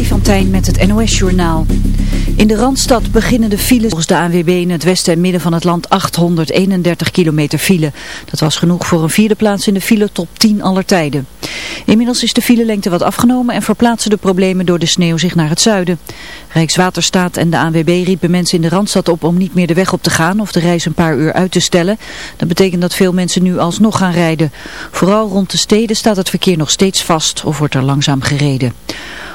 Freddy van Tijn met het NOS-journaal. In de Randstad beginnen de files volgens de ANWB in het westen en midden van het land 831 kilometer file. Dat was genoeg voor een vierde plaats in de file top 10 aller tijden. Inmiddels is de filelengte wat afgenomen en verplaatsen de problemen door de sneeuw zich naar het zuiden. Rijkswaterstaat en de ANWB riepen mensen in de Randstad op om niet meer de weg op te gaan of de reis een paar uur uit te stellen. Dat betekent dat veel mensen nu alsnog gaan rijden. Vooral rond de steden staat het verkeer nog steeds vast of wordt er langzaam gereden.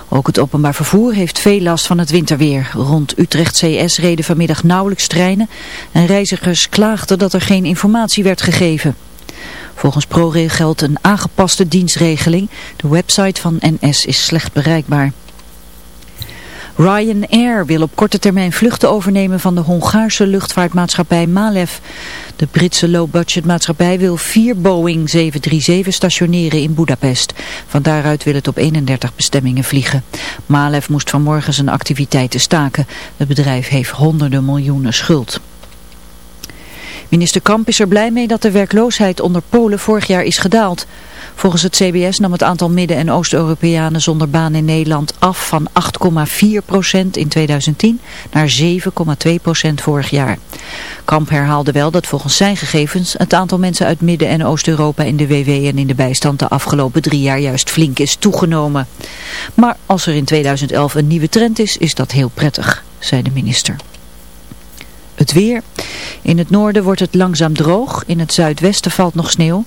Ook het openbaar vervoer heeft veel last van het winterweer. Rond Utrecht CS reden vanmiddag nauwelijks treinen en reizigers klaagden dat er geen informatie werd gegeven. Volgens ProRail geldt een aangepaste dienstregeling. De website van NS is slecht bereikbaar. Ryanair wil op korte termijn vluchten overnemen van de Hongaarse luchtvaartmaatschappij Malev. De Britse low-budget maatschappij wil vier Boeing 737 stationeren in Budapest. Van daaruit wil het op 31 bestemmingen vliegen. Malev moest vanmorgen zijn activiteiten staken. Het bedrijf heeft honderden miljoenen schuld. Minister Kamp is er blij mee dat de werkloosheid onder Polen vorig jaar is gedaald. Volgens het CBS nam het aantal Midden- en Oost-Europeanen zonder baan in Nederland af van 8,4% in 2010 naar 7,2% vorig jaar. Kamp herhaalde wel dat volgens zijn gegevens het aantal mensen uit Midden- en Oost-Europa in de WW en in de bijstand de afgelopen drie jaar juist flink is toegenomen. Maar als er in 2011 een nieuwe trend is, is dat heel prettig, zei de minister. Het weer. In het noorden wordt het langzaam droog. In het zuidwesten valt nog sneeuw.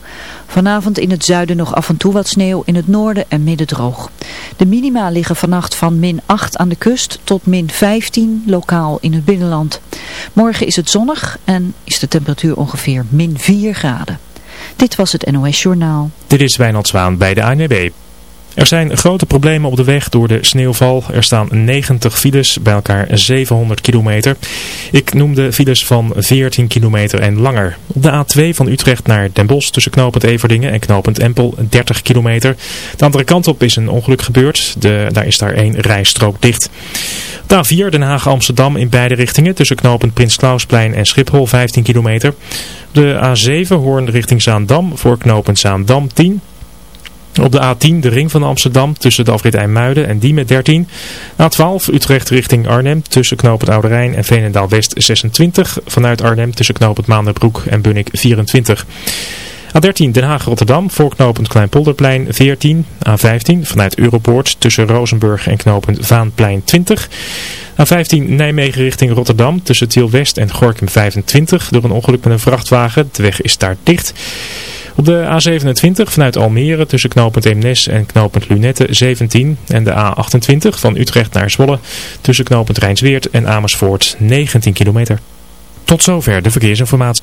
Vanavond in het zuiden nog af en toe wat sneeuw. In het noorden en midden droog. De minima liggen vannacht van min 8 aan de kust tot min 15 lokaal in het binnenland. Morgen is het zonnig en is de temperatuur ongeveer min 4 graden. Dit was het NOS Journaal. Dit is Wijnald Zwaan bij de ANWB. Er zijn grote problemen op de weg door de sneeuwval. Er staan 90 files, bij elkaar 700 kilometer. Ik noem de files van 14 kilometer en langer. Op de A2 van Utrecht naar Den Bosch tussen knooppunt Everdingen en knooppunt Empel 30 kilometer. De andere kant op is een ongeluk gebeurd. Daar is daar één rijstrook dicht. De A4 Den Haag-Amsterdam in beide richtingen tussen knooppunt Prins Klausplein en Schiphol 15 kilometer. De A7 Hoorn richting Zaandam voor knooppunt Zaandam 10 op de A10 de ring van Amsterdam tussen de afrit IJmuiden en Diemen 13. A12 Utrecht richting Arnhem tussen knooppunt Oude Rijn en Veenendaal West 26. Vanuit Arnhem tussen knooppunt Maanderbroek en Bunnik 24. A13 Den Haag-Rotterdam voor knooppunt Kleinpolderplein 14. A15 vanuit Europoort tussen Rozenburg en knooppunt Vaanplein 20. A15 Nijmegen richting Rotterdam tussen Tiel West en Gorkum 25. Door een ongeluk met een vrachtwagen. De weg is daar dicht. Op de A27 vanuit Almere tussen knooppunt Eemnes en knooppunt Lunette 17 en de A28 van Utrecht naar Zwolle tussen knooppunt Rijnsweert en Amersfoort 19 kilometer. Tot zover de verkeersinformatie.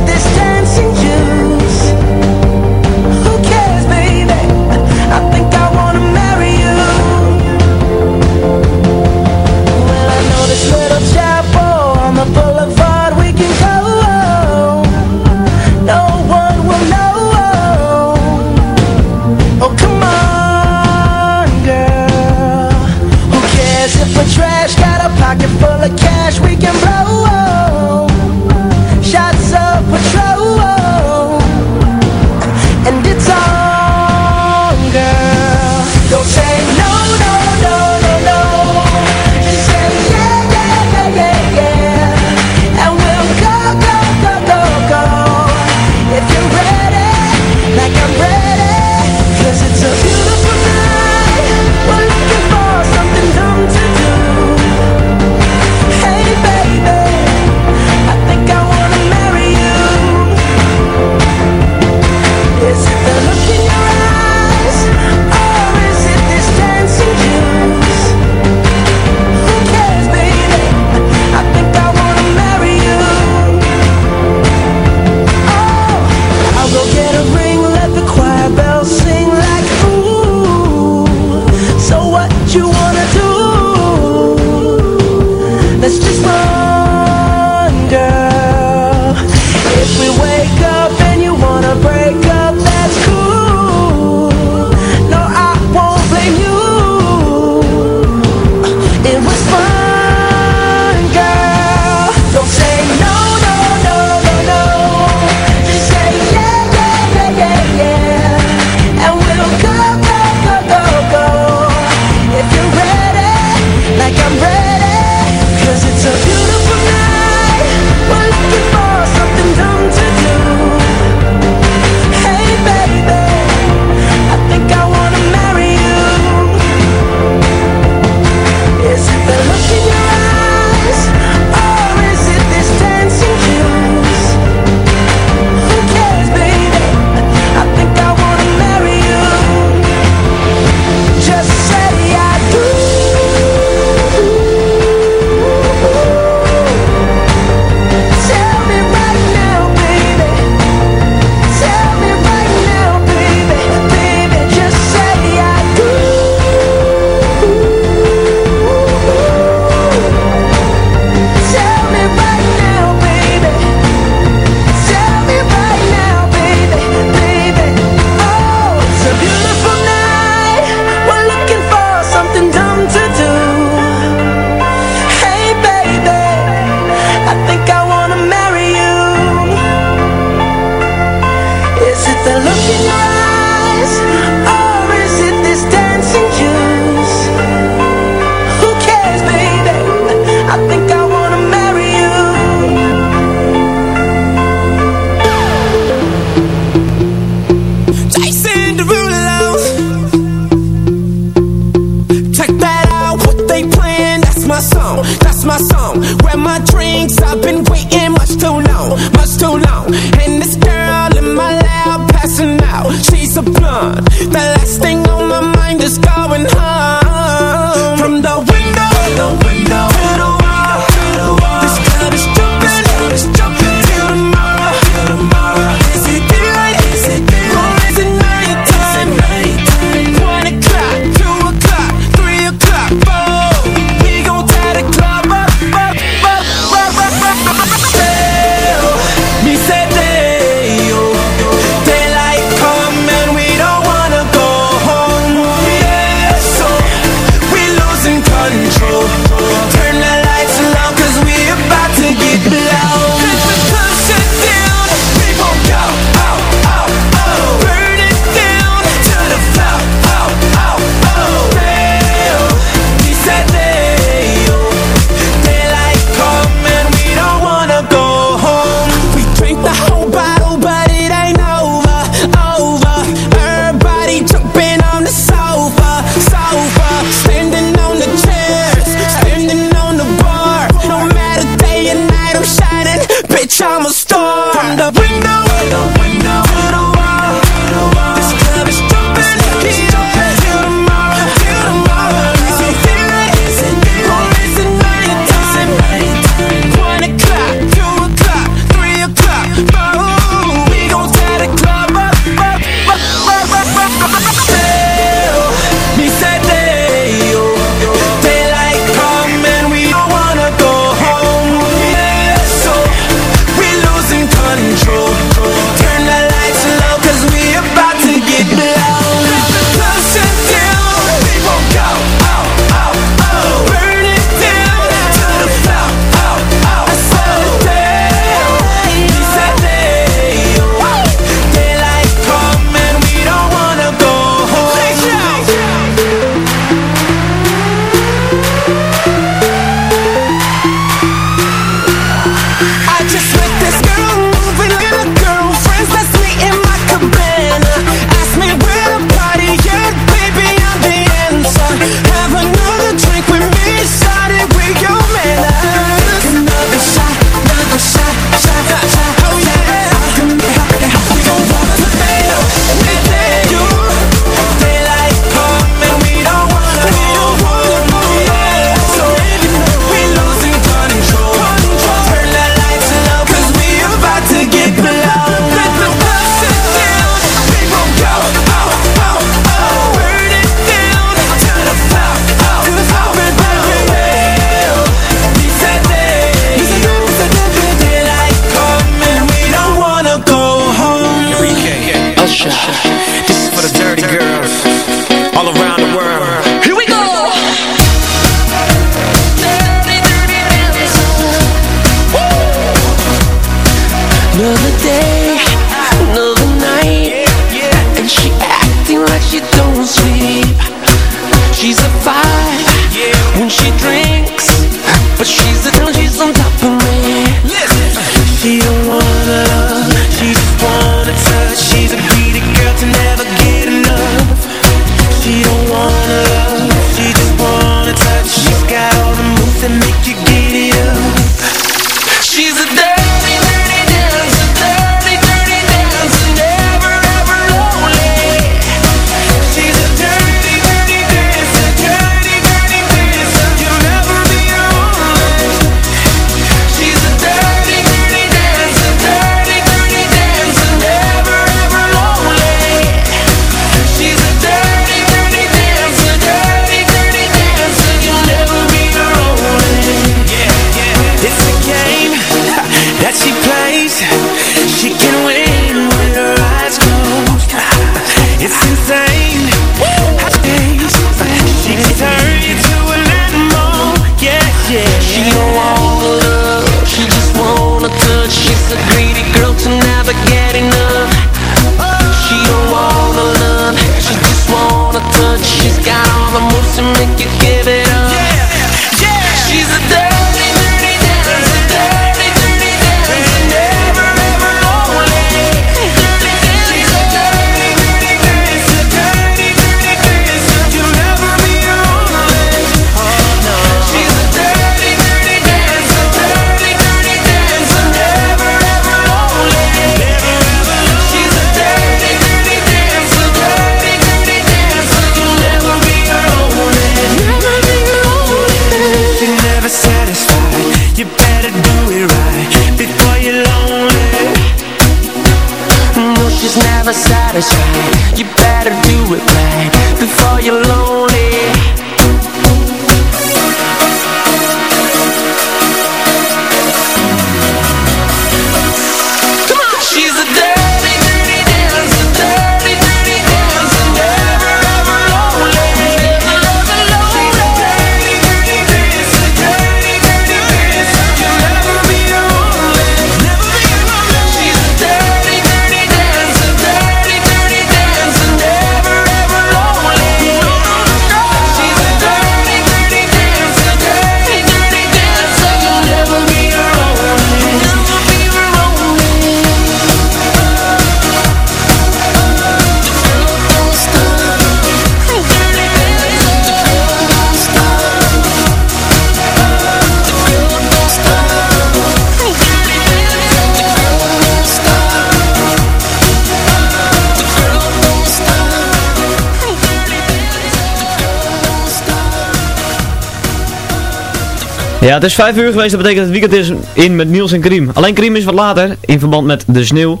Ja, het is 5 uur geweest, dat betekent dat het weekend is in met Niels en Kriem. Alleen Kriem is wat later, in verband met de sneeuw.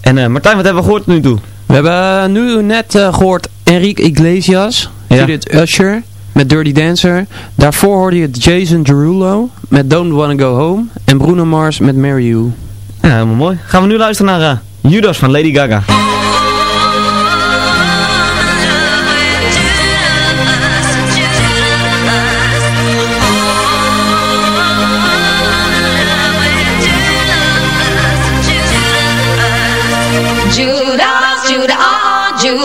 En eh, Martijn, wat hebben we gehoord nu toe? We hebben eh, nu net eh, gehoord Enrique Iglesias, ja. Judith Usher met Dirty Dancer. Daarvoor hoorde je Jason Derulo met Don't Wanna Go Home en Bruno Mars met Mary. You. Ja, helemaal mooi. Gaan we nu luisteren naar Judas van Lady Gaga.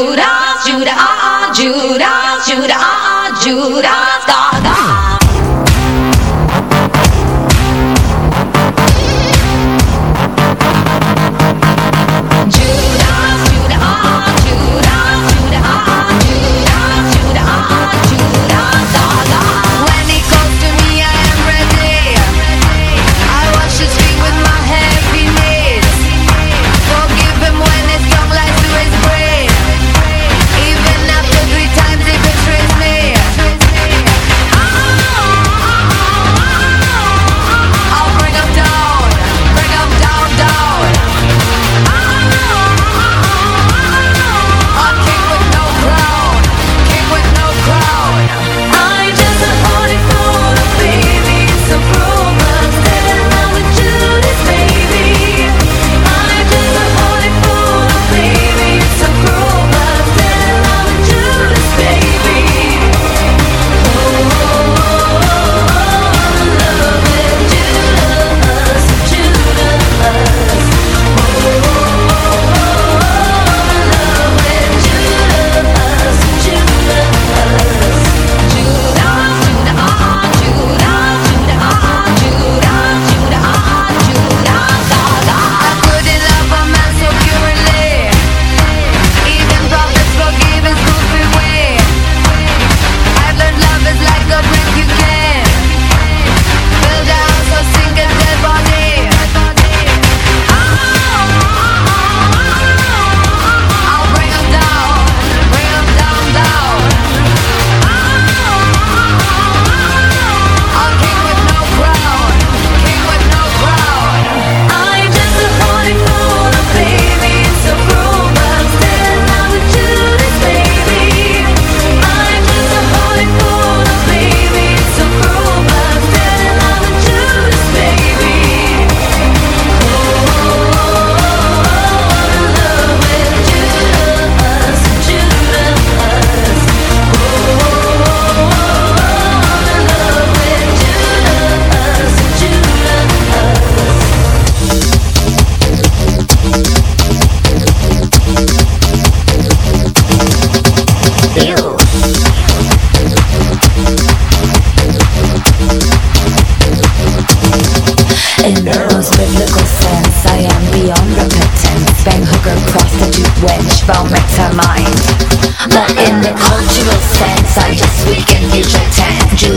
Judas, Judas, ah, ah, Judas, Judas, ah, Judas.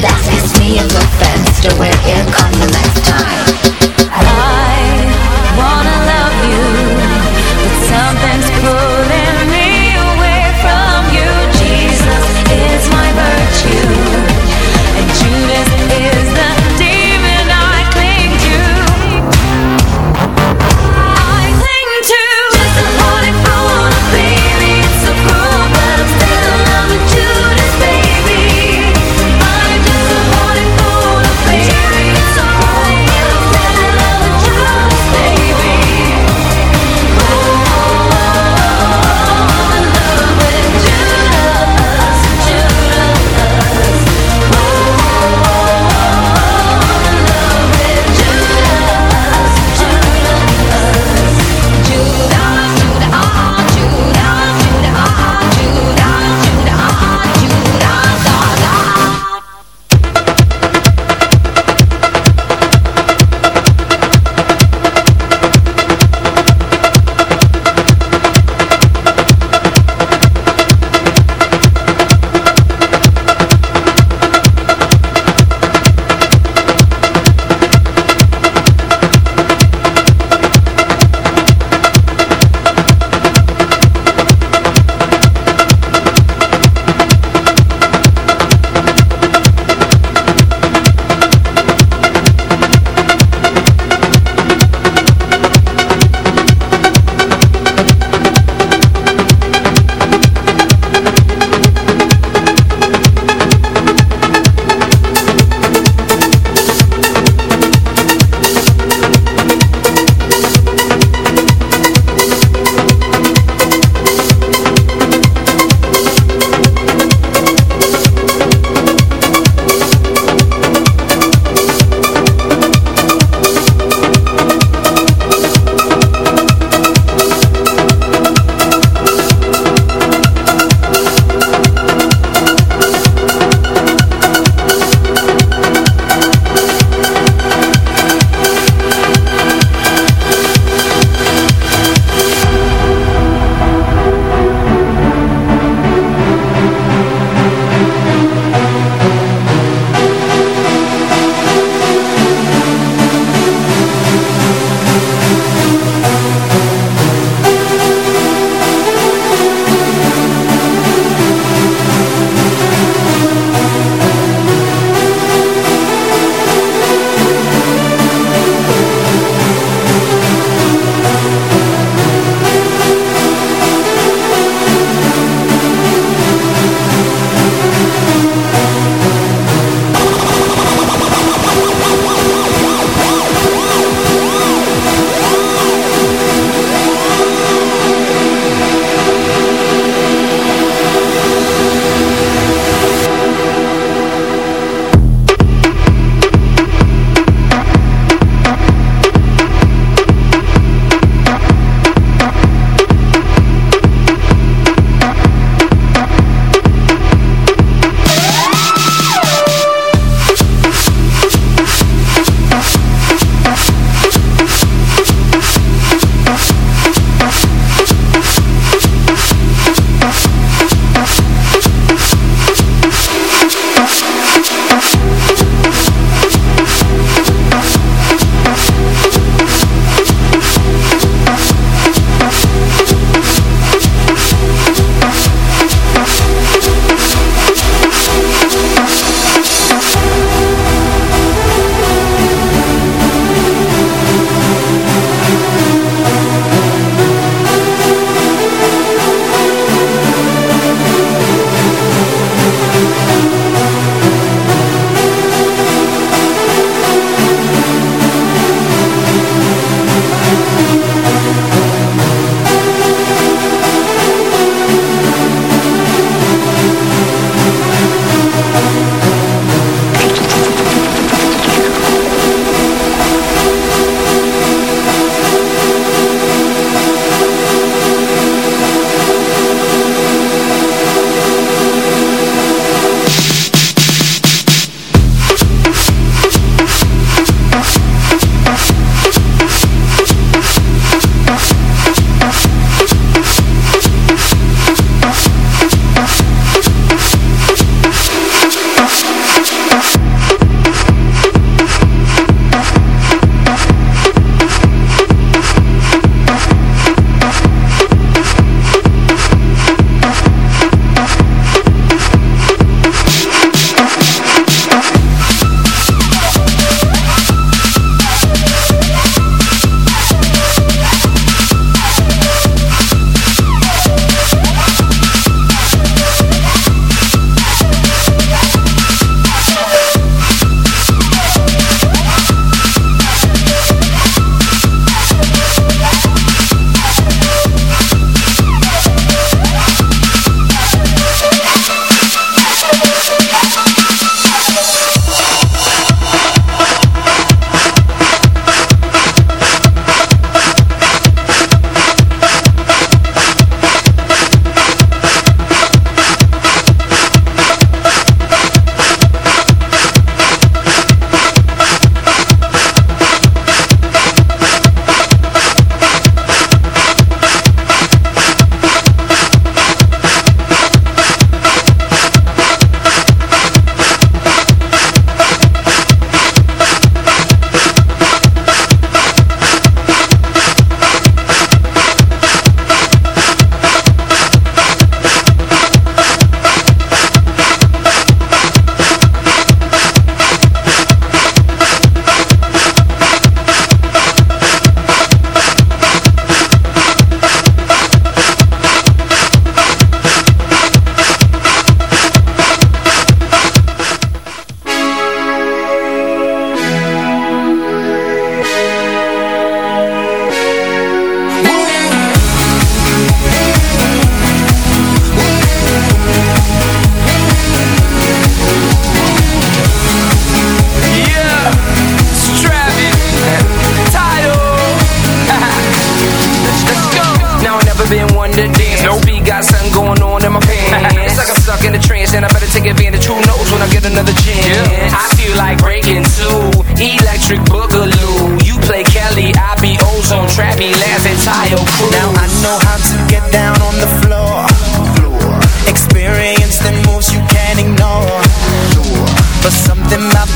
Dat is me a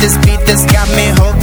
this beat that's got me hooked.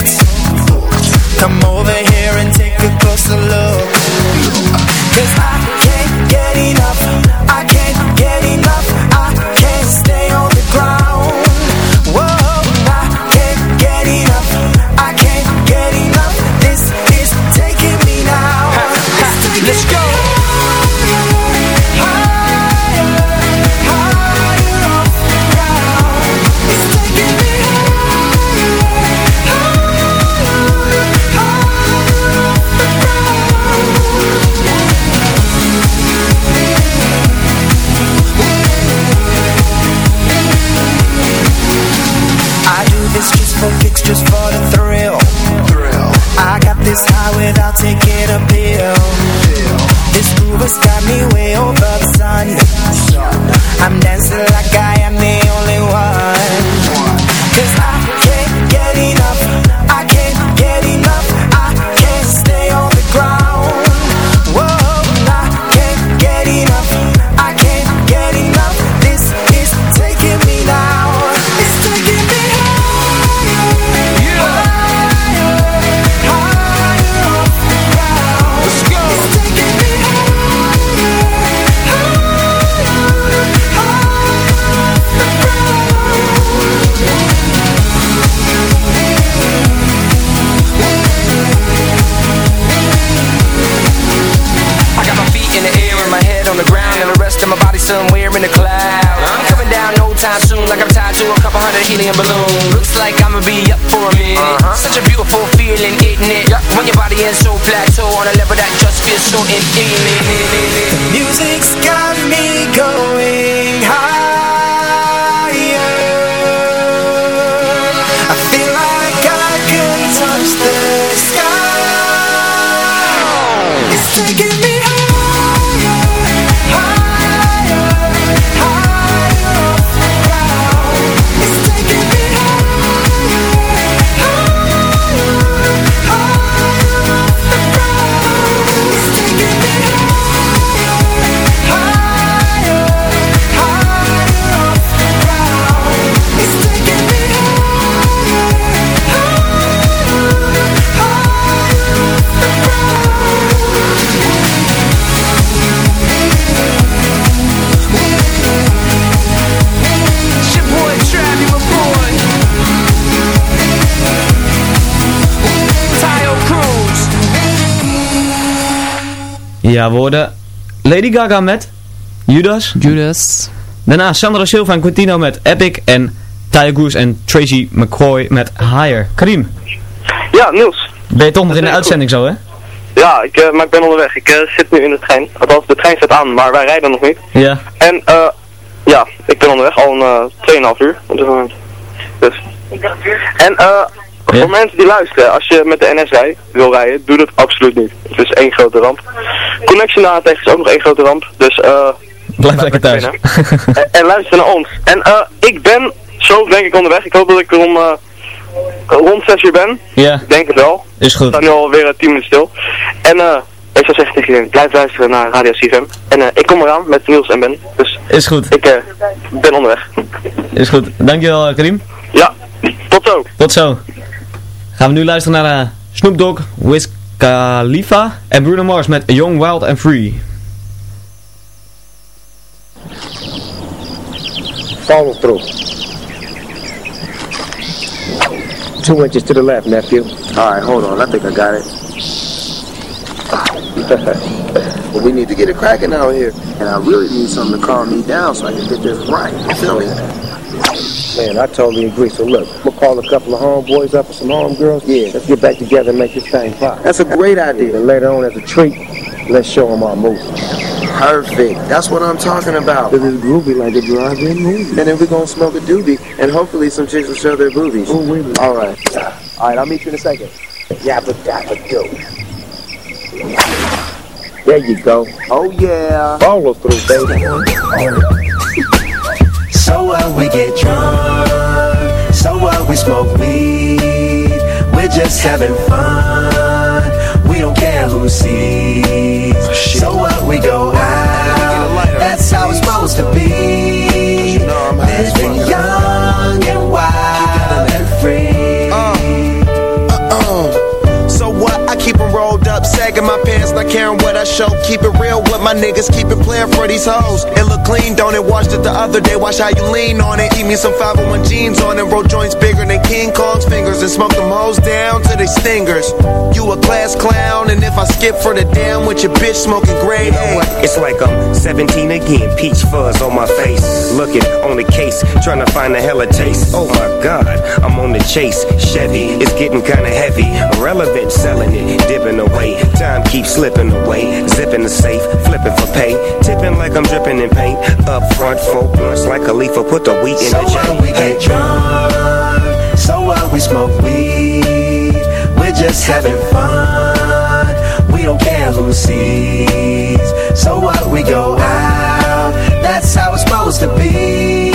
Is so plateau on a level that just feels so infinite. Music's got Ja, we hoorden Lady Gaga met Judas. Judas. Daarna Sandra Silva en Quintino met Epic. En Tyler Goose en Tracy McCoy met Higher. Karim, Ja, Niels. ben je toch nog in de uitzending zo, hè? Ja, ik, eh, maar ik ben onderweg. Ik eh, zit nu in de trein. Althans, de trein staat aan, maar wij rijden nog niet. Ja. En eh, ja, ik ben onderweg al een uh, 2,5 uur op dit moment. Dus. En eh, voor mensen die luisteren, als je met de NS rijdt, wil rijden, doe dat absoluut niet. Het is één grote ramp. Connection daarentegen is ook nog één grote ramp. Dus eh Blijf lekker thuis. en, en luister naar ons. En eh, ik ben zo denk ik onderweg. Ik hoop dat ik er om eh, rond 6 uur ben. Ja. Ik denk het wel. Is goed. Ik sta nu alweer 10 minuten stil. En eh ik zou zeggen tegen blijf luisteren naar Radio CFM. En eh, ik kom eraan met Niels en Ben. Dus Is goed. ik eh, ben onderweg. Is goed. Dankjewel, eh, Karim. Ja, tot zo. Tot zo. Gaan we nu luisteren naar eh, Snoop Dogg, Wiz Khalifa en Bruno Mars met Young, Wild and Free. Follow through. Two inches to the left, nephew. All right, hold on. I think I got it. well, we need to get it cracking out here. And I really need something to calm me down so I can get this right. You feel me? Man, I totally agree. So look, I'm gonna call a couple of homeboys up and some homegirls. Yeah, let's get back together and make this thing pop. That's a great idea. And later on, as a treat, let's show them our movie. Perfect. That's what I'm talking about. Cause it's groovy like a drive-in movie. And then we're gonna smoke a doobie, and hopefully some chicks will show their boobies. Oh, All right. All right. I'll meet you in a second. Yabba dabba do. There you go. Oh yeah. Follow through, baby. So what we get drunk, so what we smoke weed. We're just having fun, we don't care who sees. So what we go out, that's how it's supposed to be. Not caring what I show. Keep it real with my niggas, keep it playing for these hoes. It look clean, don't it? Washed it the other day, watch how you lean on it. Eat me some 501 jeans on it, roll joints bigger than King Kong's fingers, and smoke them hoes down to they stingers. You a class clown, and if I skip for the damn with your bitch smoking grade A. It's like I'm 17 again, peach fuzz on my face. Looking on the case, trying to find a hella taste. Oh my god, I'm on the chase. Chevy, it's getting kinda heavy. Irrelevant, selling it, dipping away. Time keeps slipping away. Zipping the safe, flipping for pay. Tipping like I'm dripping in paint. Up front, four blunts like a leaf, put the wheat in So the what we get drunk, so what we smoke weed. We're just having fun, we don't care who sees. So what we go out, that's how it's supposed to be.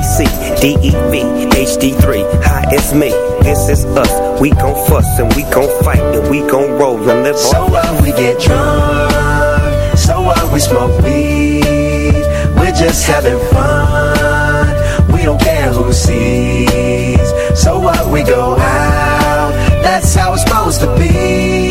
MAC, DEV, HD3, hi, it's me. This is us. We gon' fuss and we gon' fight and we gon' roll and live So on. what we get drunk, so what we smoke weed. We're just having fun, we don't care who sees. So what we go out, that's how it's supposed to be.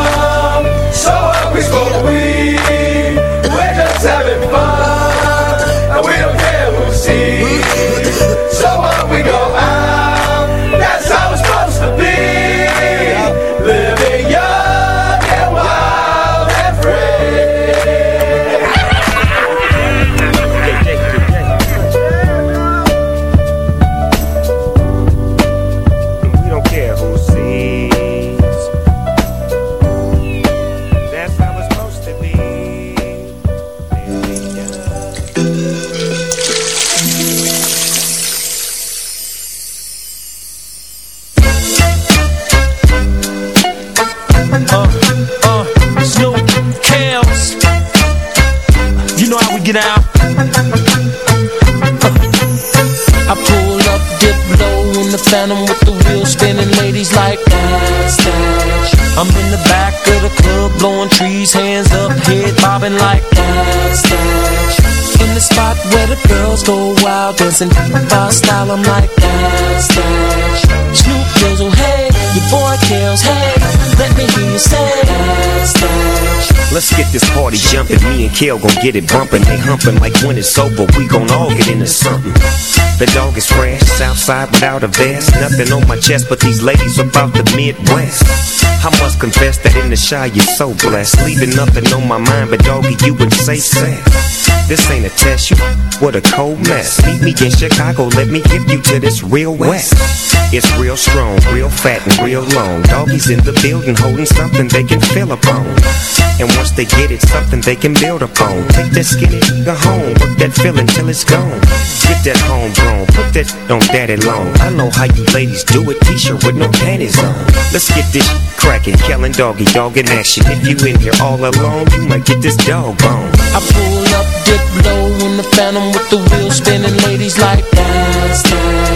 dancing my style, I'm like that stash. Snoop Dizzle, hey, your boy Kels, hey, Let me hear you say that. Let's get this party jumping. Me and Kale gon' get it bumping. They humping like when it's over. We gon' all get into something. The dog is fresh, Southside without a vest. Nothing on my chest, but these ladies about the Midwest. I must confess that in the shy you're so blessed. Leaving nothing on my mind, but doggy, you would say sex. This ain't a test, you what a cold mess. Meet me in Chicago, let me give you to this real west. It's real strong, real fat and real long. Doggies in the building holding something they can feel upon. And once they get it, something they can build upon. Take that skinny nigga home, work that feeling till it's gone. Get that homegrown, put that on daddy long. I know how you ladies do it, t-shirt with no panties on. Let's get this cracking, killing doggy dog in action. If you in here all alone, you might get this dog bone. I pull up, dip low in the phantom with the wheels spinning, ladies like that.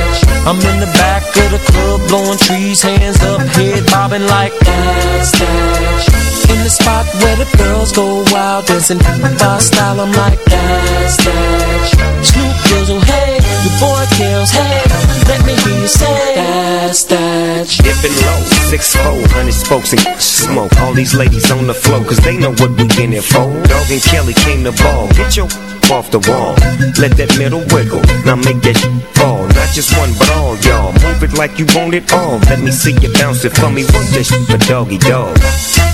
I'm in the back of the club blowing trees, hands up, head bobbing like that, that. In the spot where the girls go wild, dancing my style, I'm like that, that. Snoop oh hey, your boy kills, hey, let me hear you say that, that. Dipping low, six four, hundred spokes and smoke. All these ladies on the floor, cause they know what we in it for. Dog and Kelly came to ball. Get your off the wall. Let that middle wiggle. Now make that fall. Not just one, but all y'all. Move it like you want it all. Let me see you bounce it for me. Work this for doggy dog.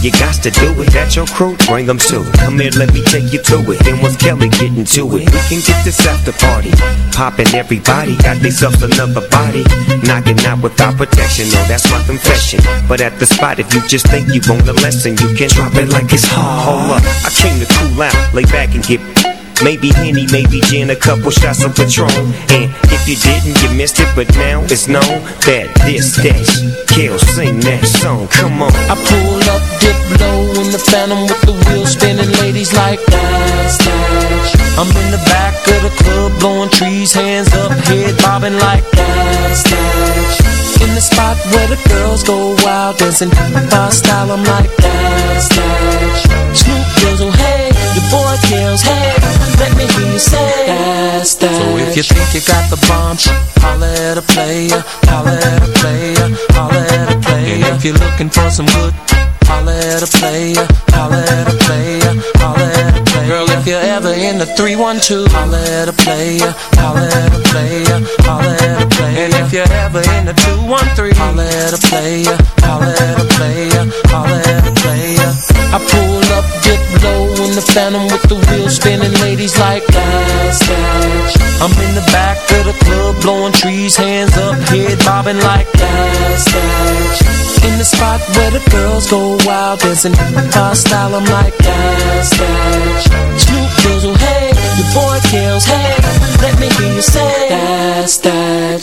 You got to do it. That your crew? Bring them too. Come here, let me take you to it. Then once Kelly getting to it, we can get this after party. Popping everybody. Got themselves another body. Knocking out without protection. No, that's my confession. But at the spot, if you just think you want a lesson, you can drop it like it's hard. Hold up. I came to cool out. Lay back and get Maybe Henny, maybe gin, a couple shots of Patron. And if you didn't, you missed it But now it's known that this, that Kill, sing that song, come on. I pull up, dip low in the phantom with the wheels spinning Ladies like that, that I'm in the back of the club blowing trees Hands up, head bobbing like that, that In the spot where the girls go wild Dancing my style, I'm like that, that Snoop oh hey, your boy kills, hey let me hear you say that's that. So if you think you got the bomb, holla at a player, holla at a player, holla at a player. And if you're looking for some good, holla at a player, holla at a player, holla at a player. Girl, if you're ever in the 312, holla at a player, holla at a player, holla at a player. And if you're ever in the 213, holla at a player, holla at a player, holla at a player. I pull up, low in the phantom with the wheels spinning, ladies like that, that. I'm in the back of the club blowing trees, hands up, head bobbing like that, that. In the spot where the girls go wild, dancing my style, I'm like that, that. Snoop oh hey, your boy kills, hey, let me hear you say that, that.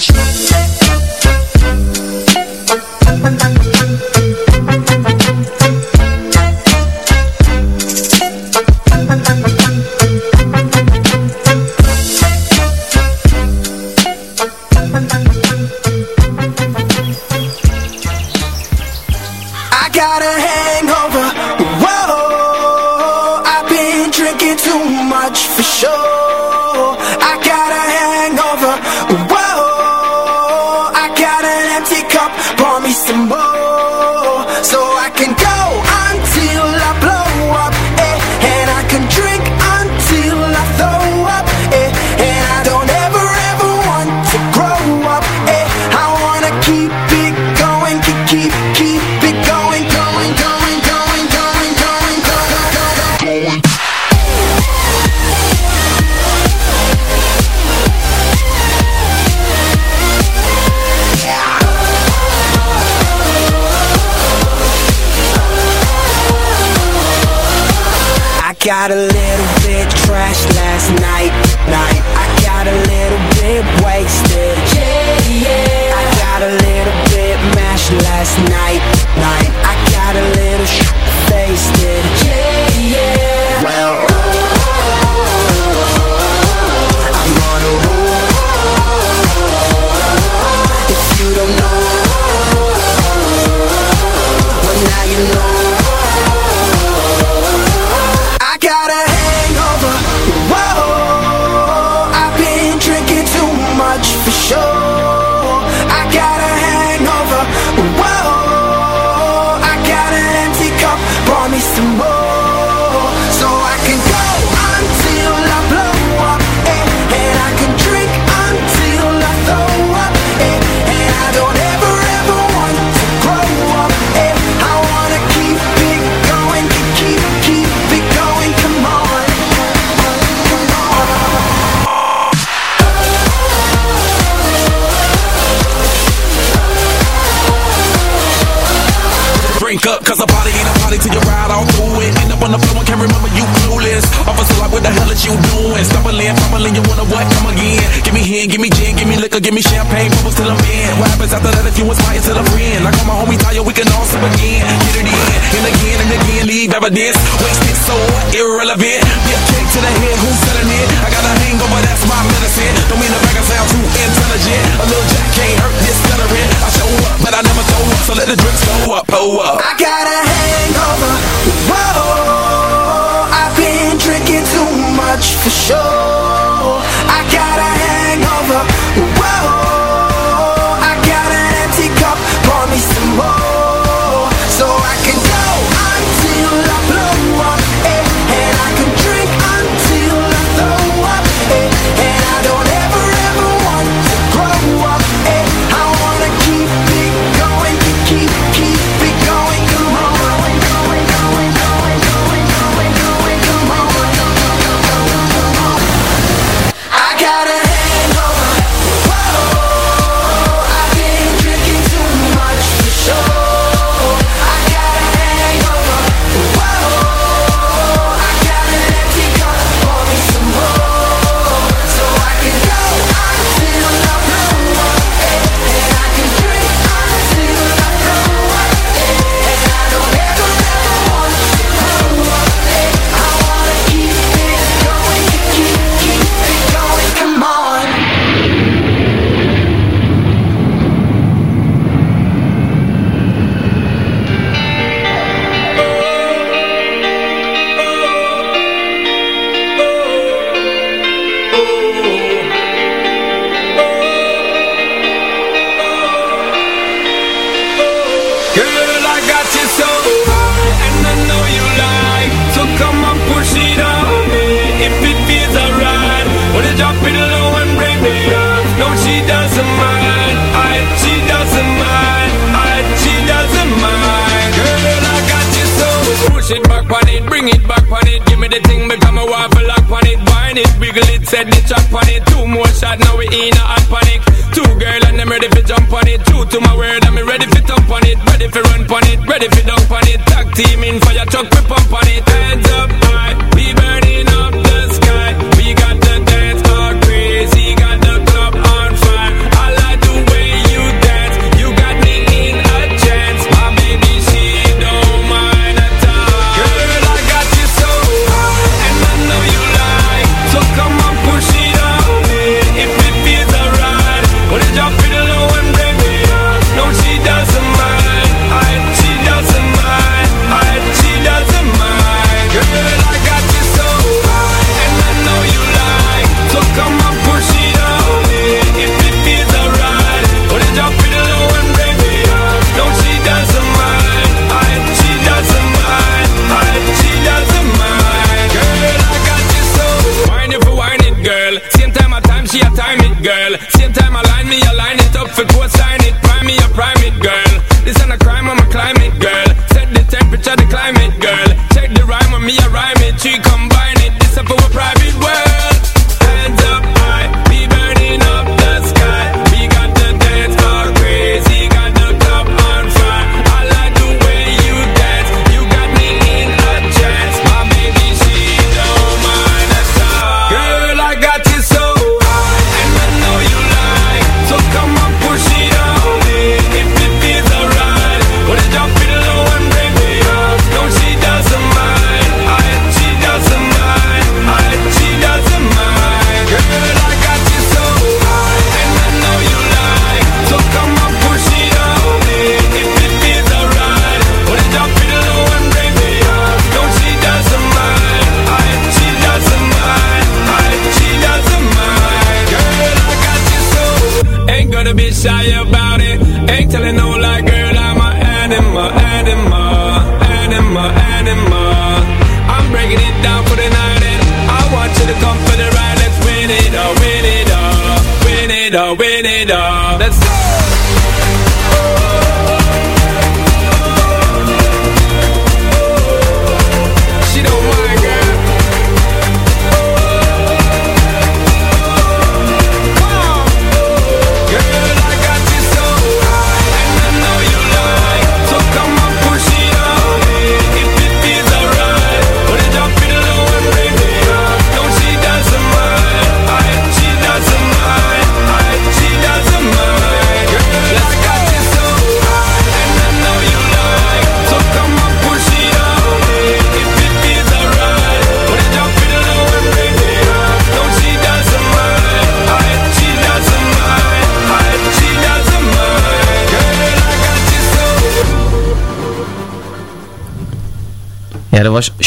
it up, win it all. Let's go.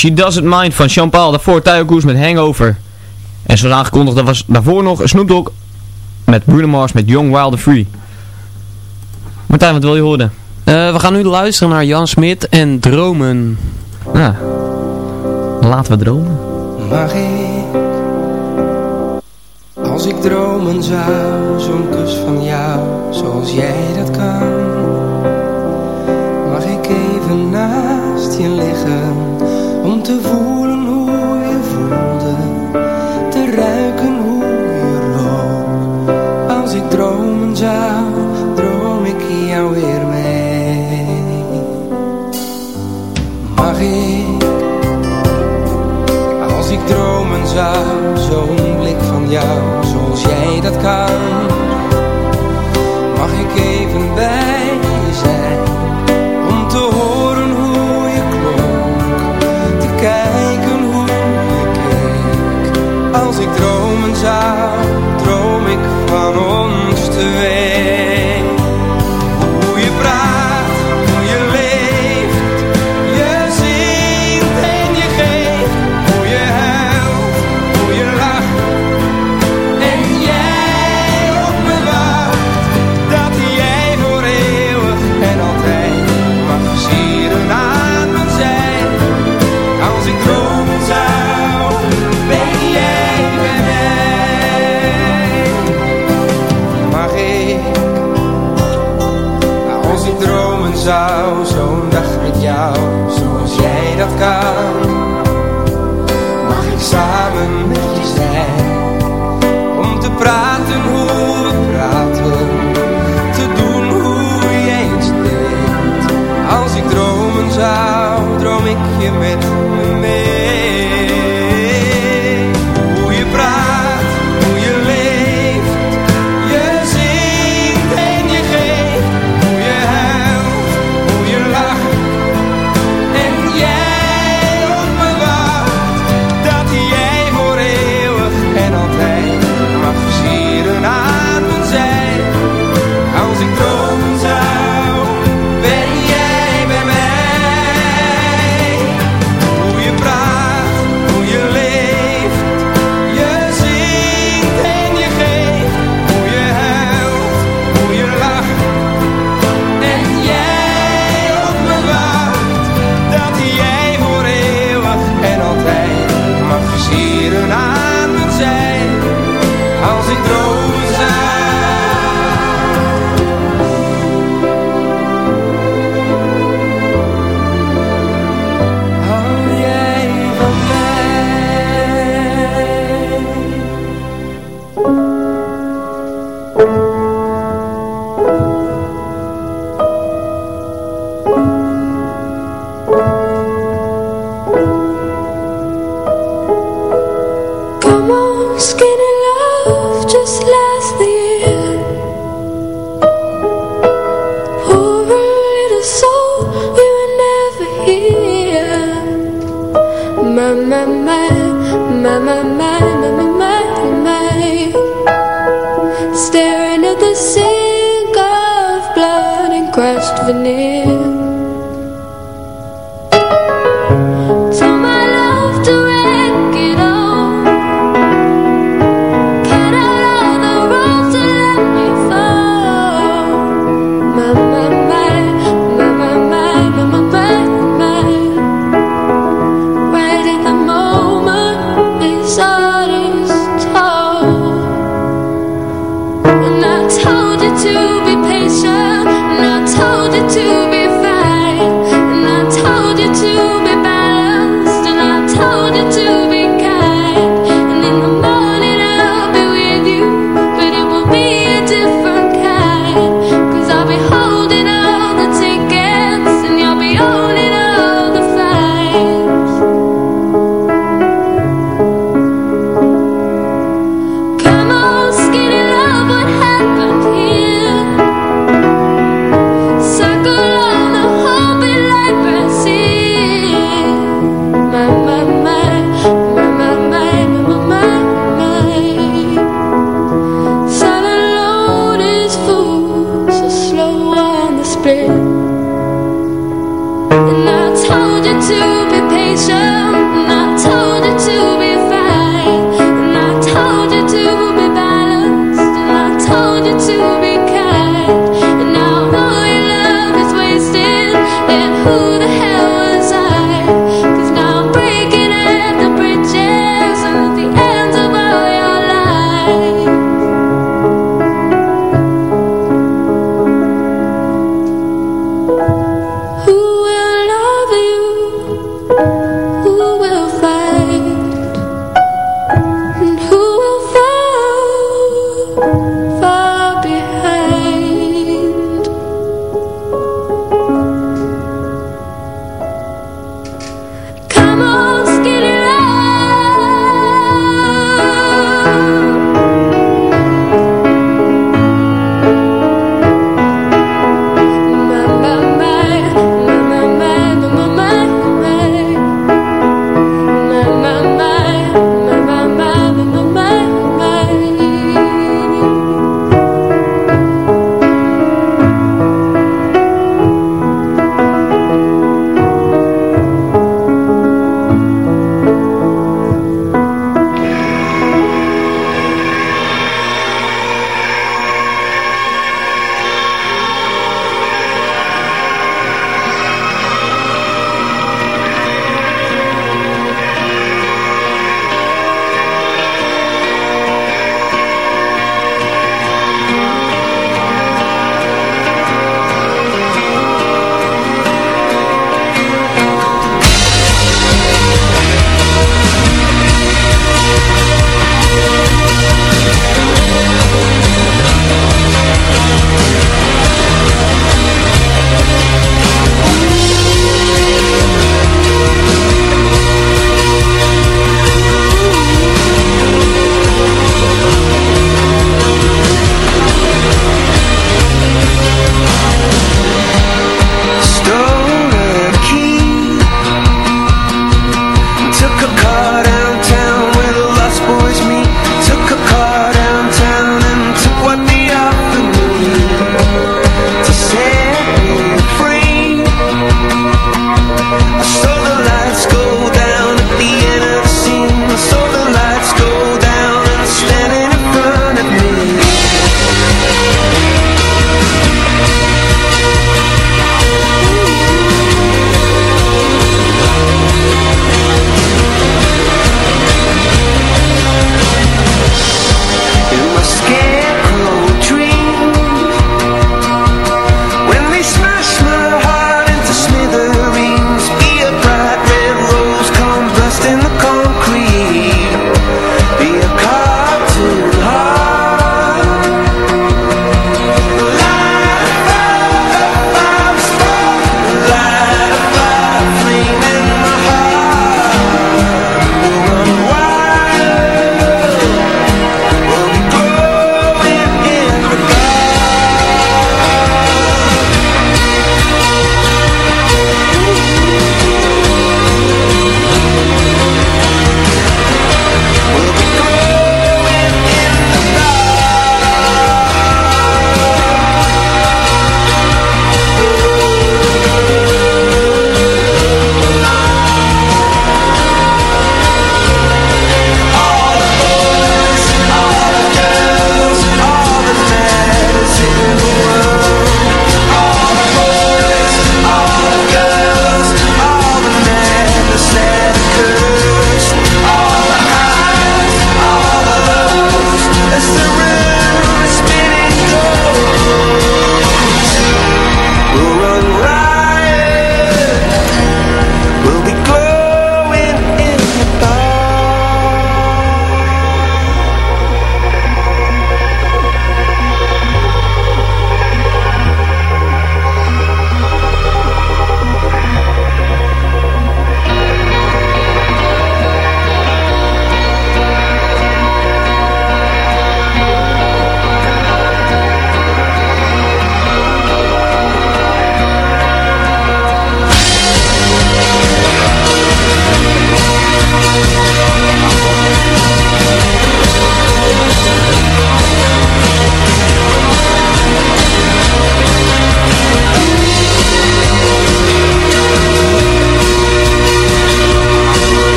She Doesn't Mind van Champagne, daarvoor Tayo Cruz met Hangover. En zoals aangekondigd, dat was daarvoor nog Snoop Dogg met Bruno Mars met Young Wild Free. Martijn, wat wil je horen? Eh, we gaan nu luisteren naar Jan Smit en Dromen. Ja. Laten we dromen. Mag ik, als ik dromen zou, zo'n kus van jou, zoals jij dat kan. Mag ik even naast je liggen? te voelen hoe je voelde, te ruiken hoe je rook. Als ik dromen zou, droom ik jou weer mee. Mag ik, als ik dromen zou, zo'n blik van jou, zoals jij dat kan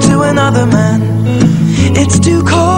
to another man. It's too cold.